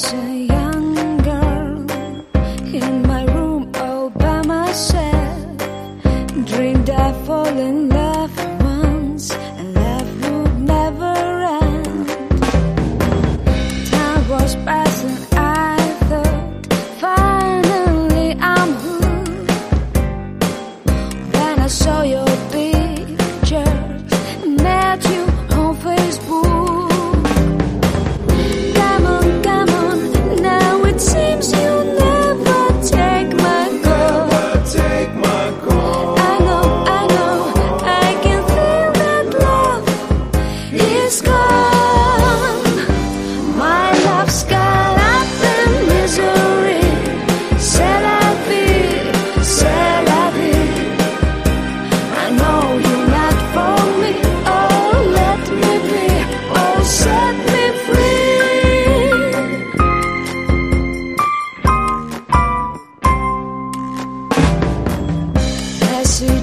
As a young girl in my room all by myself. Dreamed I'd fall in love.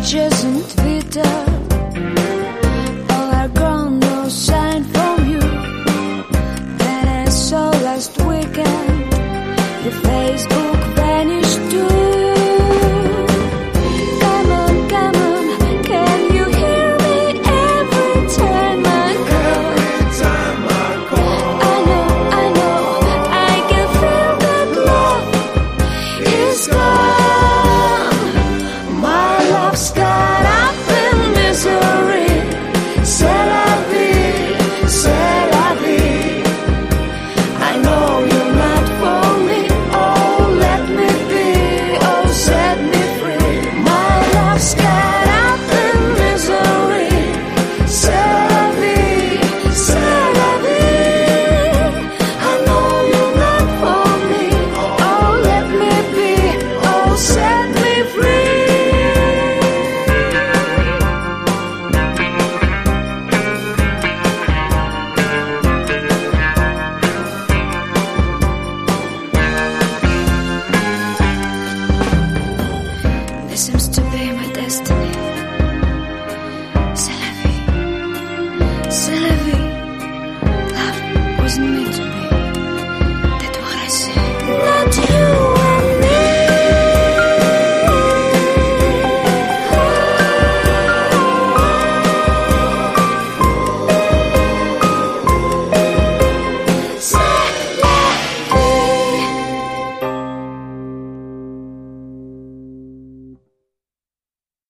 pictures on Twitter. All are gone, no sign from you. Then I saw last weekend. Your Facebook.